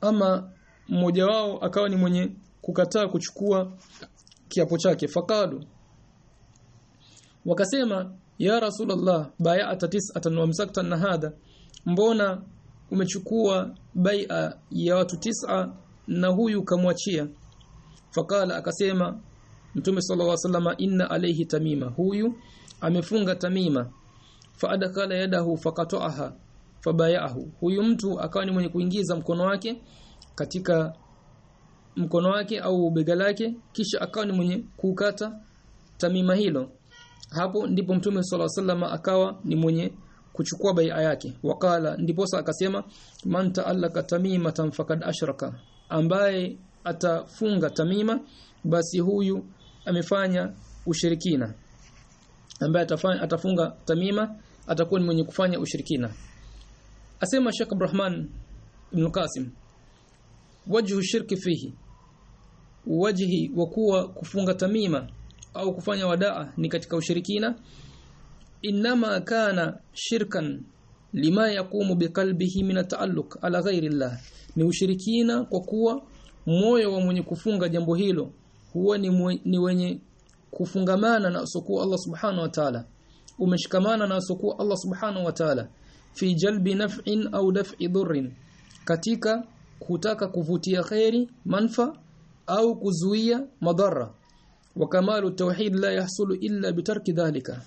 S1: Ama mmoja wao akawa ni mwenye kukataa kuchukua kiapo chake. Faqalu. Wakasema ya rasulullah bai'ata tis'atan wa amsakta na hada. Mbona umechukua bai'a ya watu tisa na huyu kamwachia faqala akasema mtume sallallahu alaihi wasallam inna alayhi tamima. Huyu amefunga tamima faadakala yadahu faqata'aha fabayahu huyu mtu akawa ni mwenye kuingiza mkono wake katika mkono wake au bega lake kisha akawa ni mwenye kukata tamima hilo. Hapo ndipo mtume sala wasallam akawa ni mwenye kuchukua bai'a yake. Wakala ndiposa akasema man ta'allaka tamimatan faqad ashraka. Ambaye atafunga tamima basi huyu amefanya ushirikina. Ambaye atafunga tamima atakuwa ni mwenye kufanya ushirikina. Asema Sheikh Abdurrahman ibn Qasim wajhu shirki fihi wajhi wa kuwa kufunga tamima au kufanya wadaa ni katika ushirikina. Inama kana shirkan lima yakumu biqalbihi min ta'alluq ala ghairi Allah. Ni ushirikina kwa kuwa moyo wa mwenye kufunga jambo hilo huwa ni, mwe, ni wenye kufungamana na sokuu Allah subhanahu wa ta'ala umeshikamana na asokuwa Allah subhanahu wa ta'ala fi jalbi naf'in au daf'i dhurrin katika kutaka kuvutia khairi manfa au kuzuia madhara. Wa kamalu tauhid la yahsulu illa bitarki dhalika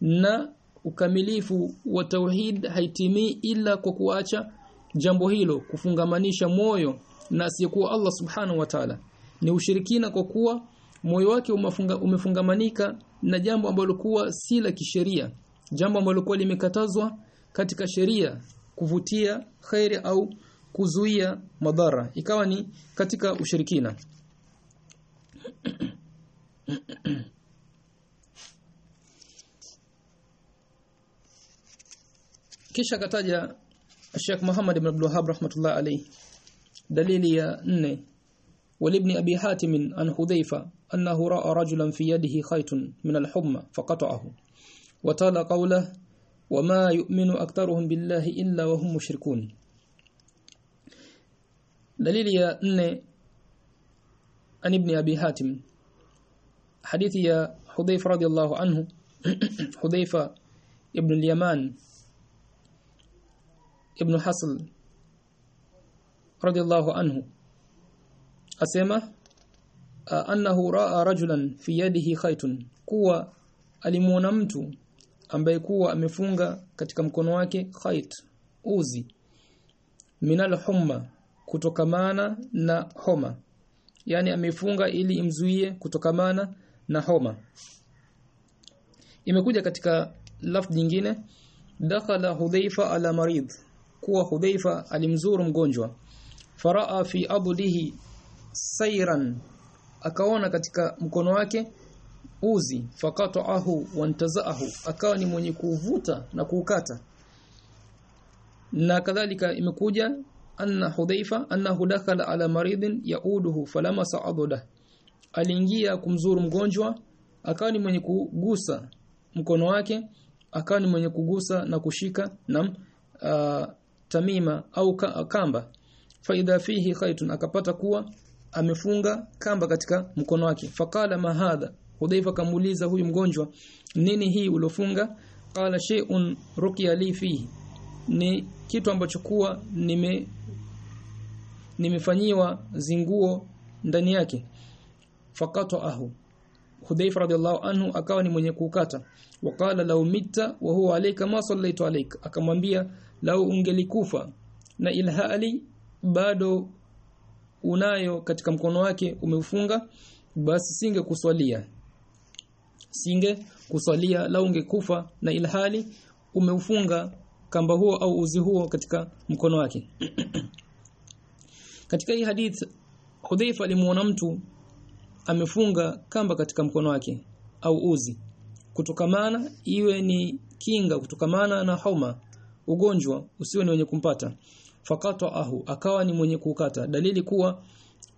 S1: na ukamilifu wa tauhid haitimii ila kwa kuacha jambo hilo kufungamanisha moyo na asiyekuwa Allah subhanahu wa ta'ala. Ni ushirikina kwa kuwa moyo wake umafunga, umefungamanika na jambo ambalo kuwa si la kisheria. Jambo ambalo kuwa limekatazwa katika sheria kuvutia khairi au kuzuia madhara. Ikawa ni katika ushirikina. Kisha kataja Sheikh Muhammad ibn Abdul rahmatullah alayhi dalili ya 4 walibni abi hatim an hudhaifa أنه رأى رجلا في يده خيط من الحمى فقطعه. وتلا قوله وما يؤمن أكثرهم بالله إلا وهم مشركون. دليل يا أن عن ابن أبي حاتم. حديث يا حذيفة رضي الله عنه. حذيفة ابن اليمان. ابن حصل رضي الله عنه. asema annahu raa rajulan fi yadihi khaytun kuwa alimuona mtu ambaye kuwa amefunga katika mkono wake khayt uzi minal humma kutokamana na homa. Yani amefunga ili imzuie kutokamana na homa. Imekuja katika lafzi nyingine dakhala hudhaifa ala marid kuwa hudhaifa alimzuru mgonjwa. Faraa fi abdihi sairan akaona katika mkono wake uzi faqata'ahu wantazaahu akawa ni mwenye kuvuta na kuukata. Na kadhalika imekuja anna hudhaifa annahu dakhala ala maridin yauduhu falama sa'adudah aliingia kumzuru mgonjwa akawa ni mwenye kugusa mkono wake akawa ni mwenye kugusa na kushika na uh, tamima au kamba. Faida fihi khaytun akapata kuwa amefunga kamba katika mkono wake. Fakala mahadha hudhaifa kamuuliza huyu mgonjwa nini hii ulofunga qala shay'un ruqya li fihi. Ni kitu ambacho kuwa nime nimefanyiwa zinguo ndani yake. Fakataahu Hudhaifa radhiallahu anhu akawa ni mwenye kukata wakala lau mitta wa huwa alayka ma sallaitu alayka. Akamwambia lau ungelikufa na ilhali bado unayo katika mkono wake umeufunga basi singe kuswalia singe kuswalia la ungekufa na ilhali umeufunga kamba huo au uzi huo katika mkono wake. Katika hii hadith Hudhaifa alimuona mtu amefunga kamba katika mkono wake au uzi. Kutokamana iwe ni kinga kutokamana na homa ugonjwa usiwe ni wenye kumpata fakata ahu akawa ni mwenye kukata. Dalili kuwa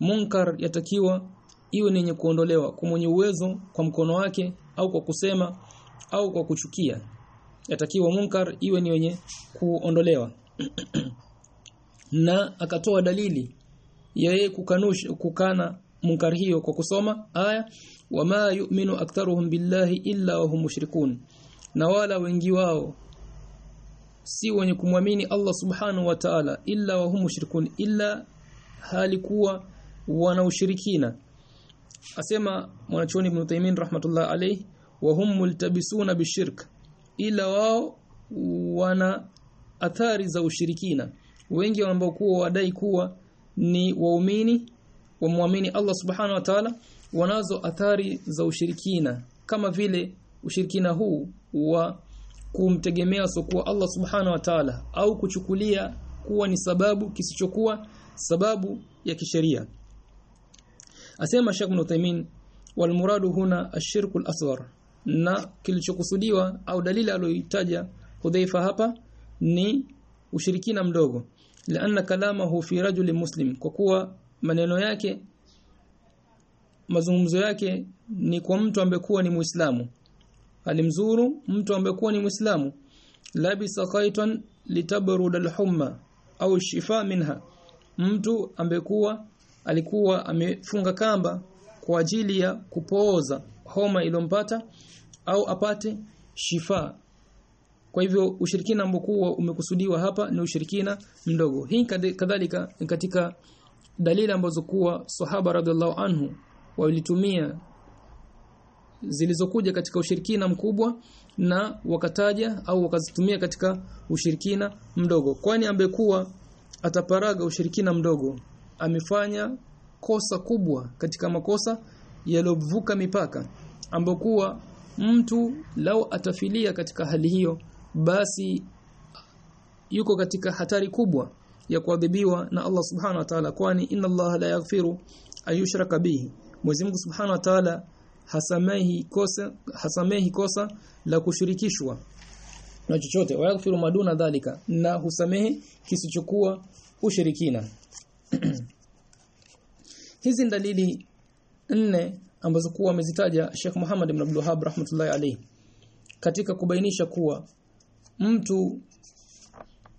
S1: munkar yatakiwa iwe ni yenye kuondolewa kwa mwenye uwezo kwa mkono wake au kwa kusema au kwa kuchukia. Yatakiwa munkar iwe ni wenye kuondolewa. Na akatoa dalili yeye kukanusha kukana munkar hiyo kwa kusoma aya wama yu'minu aktharuhum billahi illa wahum mushrikun. Na wala wengi wao si wenye kumwamini Allah subhanahu wa ta'ala illa wa hum mushrikun illa halikuwa wana ushirikina. Asema mwanachuoni Ibn Taymin rahmatullah alayhi wa hum multabisuna bishirk ila wao wana athari za ushirikina. Wengi ambao kuwa wadai kuwa ni waumini wamwamini Allah subhanahu wa ta'ala wanazo athari za ushirikina kama vile ushirikina huu wa kumtegemea sokuwa Allah subhana wa ta'ala au kuchukulia kuwa ni sababu kisichokuwa sababu ya kisheria. Asema Sheikh Ibn Uthaymeen wal muradu huna ashirku al-asghar na kilichokusudiwa au dalili aliyoitaja Hudhaifa hapa ni ushirikina mdogo. Laanna kalamahu fi rajuli muslim kwa kuwa maneno yake mazungumzo yake ni kwa mtu ambaye kuwa ni muislamu alimzuru mtu ambaye ni muislamu. Labisa qaitan litabrud alhumma au shifa minha. Mtu ambaekuwa alikuwa amefunga kamba kwa ajili ya kupooza homa ilompata au apate shifa. Kwa hivyo ushirikina ambao umekusudiwa hapa ni ushirikina mdogo. Hii kadhalika katika dalili ambazo kuwa sahaba radhiallahu anhu walitumia zilizokuja katika ushirikina mkubwa na wakataja au wakazitumia katika ushirikina mdogo. Kwani ambekuwa ataparaga ushirikina mdogo amefanya kosa kubwa katika makosa yalovuka mipaka ambokuwa mtu lao atafilia katika hali hiyo basi yuko katika hatari kubwa ya kuadhibiwa na Allah subhanahu wa ta'ala. Kwani inna Allah la yaghfiru ayushraka bihi. Mwenyezi Mungu subhanahu wa ta'ala hasamehi kosa hasamehi kosa la kushirikishwa na chochote. Wayaghfiru maduna dhalika na husamehe kisichokuwa ushirikina. Hizi dalili nne ambazo kuwa amezitaja Sheikh Muhammad ibn Abdul Wahhab rahmatullahi alayhi katika kubainisha kuwa mtu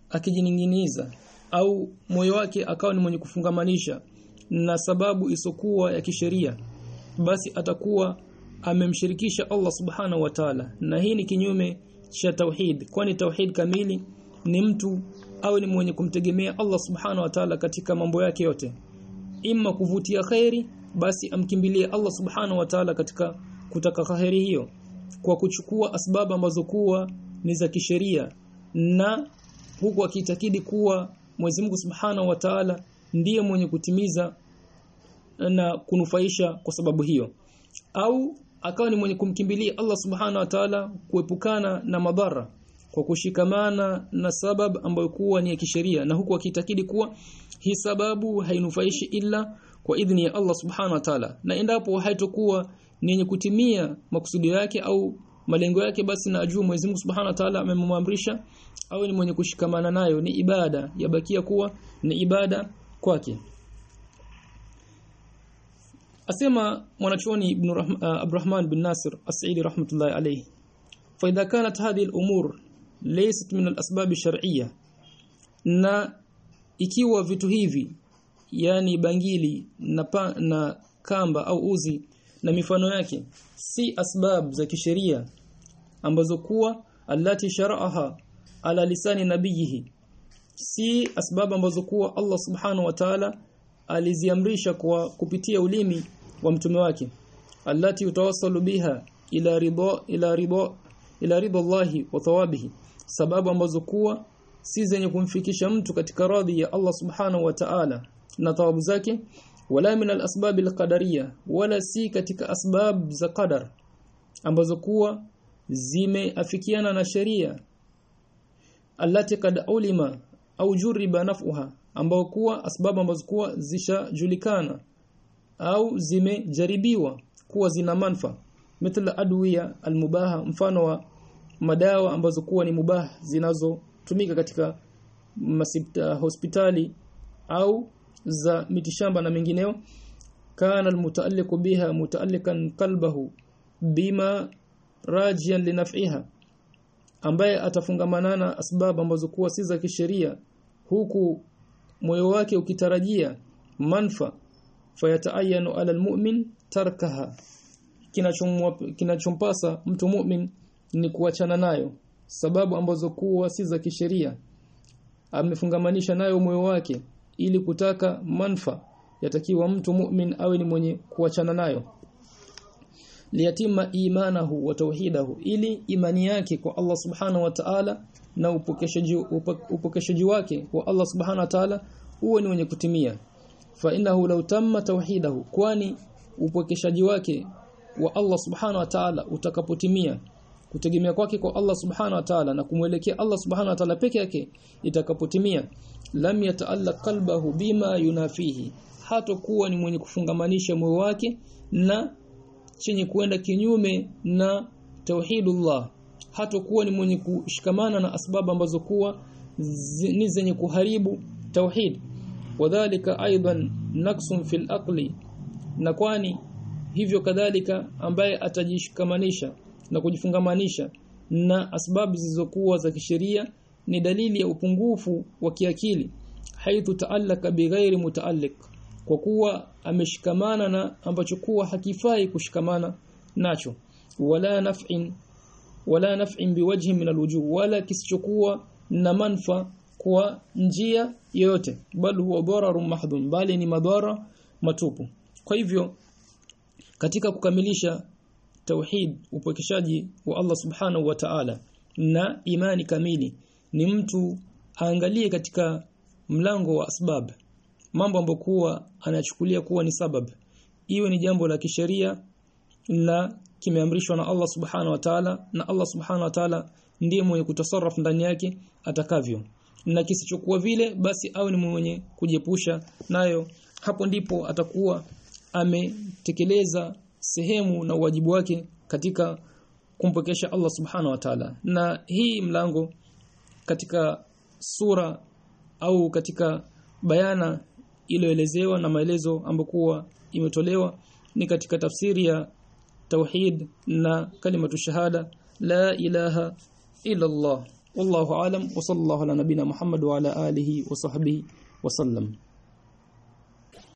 S1: akijininginiza au moyo wake akawa ni mwenye kufungamanisha na sababu isokuwa ya kisheria basi atakuwa amemshirikisha Allah subhanahu wa ta'ala. Na hii ni kinyume cha tauhid kwani tauhid kamili ni mtu awe ni mwenye kumtegemea Allah subhanahu wa ta'ala katika mambo yake yote. Imma kuvutia khairi basi amkimbilie Allah subhanahu wa ta'ala katika kutaka khairi hiyo kwa kuchukua asbabu ambazo kuwa ni za kisheria na huku akitakidi kuwa Mwenyezi Mungu Subhanahu wa Ta'ala ndiye mwenye kutimiza na kunufaisha kwa sababu hiyo. Au akawa ni mwenye kumkimbilia Allah Subhanahu wa Ta'ala kuepukana na madhara kwa kushikamana na sababu ambayo kuwa ni ya kisheria na huku akitakidi kuwa hii sababu hainufaishi ila kwa idhni ya Allah Subhanahu wa Ta'ala. Na endapo haitokuwa ni yenye kutimia makusudi yake au malengo yake basi na ajue Mwenyezi Mungu Subhanahu wa Ta'ala amemwamrisha au ni mwenye kushikamana nayo. Ni ibada yabakia kuwa ni ibada kwake asema mwanachuoni ibn uh, Abdurrahman bin Nasir As-Sa'idi rahmatullahi alayhi fa idha kanat hadhihi al-umur laysat min al-asbab ash-shar'iyyah na ikiwa vitu hivi yani bangili na, pa, na kamba au uzi na mifano yake si asbab za kisheria ambazo kuwa allati shara'aha ala lisani nabiyihi si asbab ambazo kuwa Allah subhanahu wa ta'ala aliziamrisha kwa kupitia ulimi wa mtume wake allati utawassalu biha ila ridha ila ridha ila ridha Allah wa thawabihi sababu ambazo kuwa si zenye kumfikisha mtu katika radhi ya Allah subhanahu wa ta'ala na thawabu zake wala min al-asbab al-qadariyya wala si katika asbab za qadar ambazo kuwa zimeafikiana na sheria allati kad ulima au juriba naf'uha ambao kuwa asbabu ambazo kuwa zishajulikana au zimejaribiwa kuwa zina manfa mithla adwiya almubaha mfano wa madawa ambazo kuwa ni mubaha zinazotumika katika masipta, hospitali au za mitishamba na mengineo. Kana almutaalliqu biha mutaallikan qalbahu bima rajian linaf'iha ambaye atafungamanana asbab ambazo kuwa si za kisheria huku moyo wake ukitarajia manfa fayataayanu ala almu'min tarkaha. Kinachompasa mtu mu'min ni kuachana nayo. Sababu ambazo kuwa si za kisheria. Amefungamanisha nayo moyo wake ili kutaka manfa yatakiwa mtu mu'min awe ni mwenye kuachana nayo. Liyatima imanahu wa tauhidahu ili imani yake kwa Allah subhanahu wa ta'ala na upokeshaji upokeshaji wake kwa Allah subhanahu wa ta'ala uwe ni mwenye kutimia fa innahu law tamma tauhidahu kwani upokeshaji wake wa Allah subhanahu wa ta'ala utakapotimia kutegemea kwake kwa Allah subhanahu wa ta'ala na kumwelekea Allah subhanahu wa ta'ala peke yake itakapotimia lam yataallaq qalbahu bima yunafihi hatakuwa ni mwenye kufungamanisha moyo wake na chenye kuenda kinyume na tauhidullah hatakuwa ni mwenye kushikamana na asbabu ambazo kuwa ni zenye kuharibu tauhid wadhālika aidan naqsun fil aqli. Na kwani hivyo kadhalika ambaye atajishikamanisha na kujifungamanisha na asbabu zilizokuwa za kisheria ni dalili ya upungufu wa kiakili haithu taallaka bighairi mutaalliq kwa kuwa ameshikamana na ambacho kuwa hakifai kushikamana nacho. Wala naf'in wala naf'in biwajhi min alwujuh wala kisichokuwa na manfa kwa njia yoyote bali huwa dararun mahdhun bali ni madhara matupu. Kwa hivyo katika kukamilisha tauhid upokeshaji wa Allah subhanahu wa ta'ala na imani kamili ni mtu aangalie katika mlango wa asbab mambo ambayo kuwa anachukulia kuwa ni sabab. Iwe ni jambo la kisheria na kimeamrishwa na Allah subhanahu wa ta'ala na Allah subhanahu wa ta'ala ndiye mwenye kutasarraf ndani yake atakavyo na kisichokuwa vile basi awe ni mwenye kujiepusha nayo. Hapo ndipo atakuwa ametekeleza sehemu na uwajibu wake katika kumpokesha Allah subhana wa ta'ala. Na hii mlango katika sura au katika bayana iliyoelezewa na maelezo ambokuwa imetolewa ni katika tafsiri ya tauhid na kalimatu shahada la ilaha illa Allah wallahu alam wa sallallahu ala nabina Muhammad wa ala alihi wa sahbihi wa sallam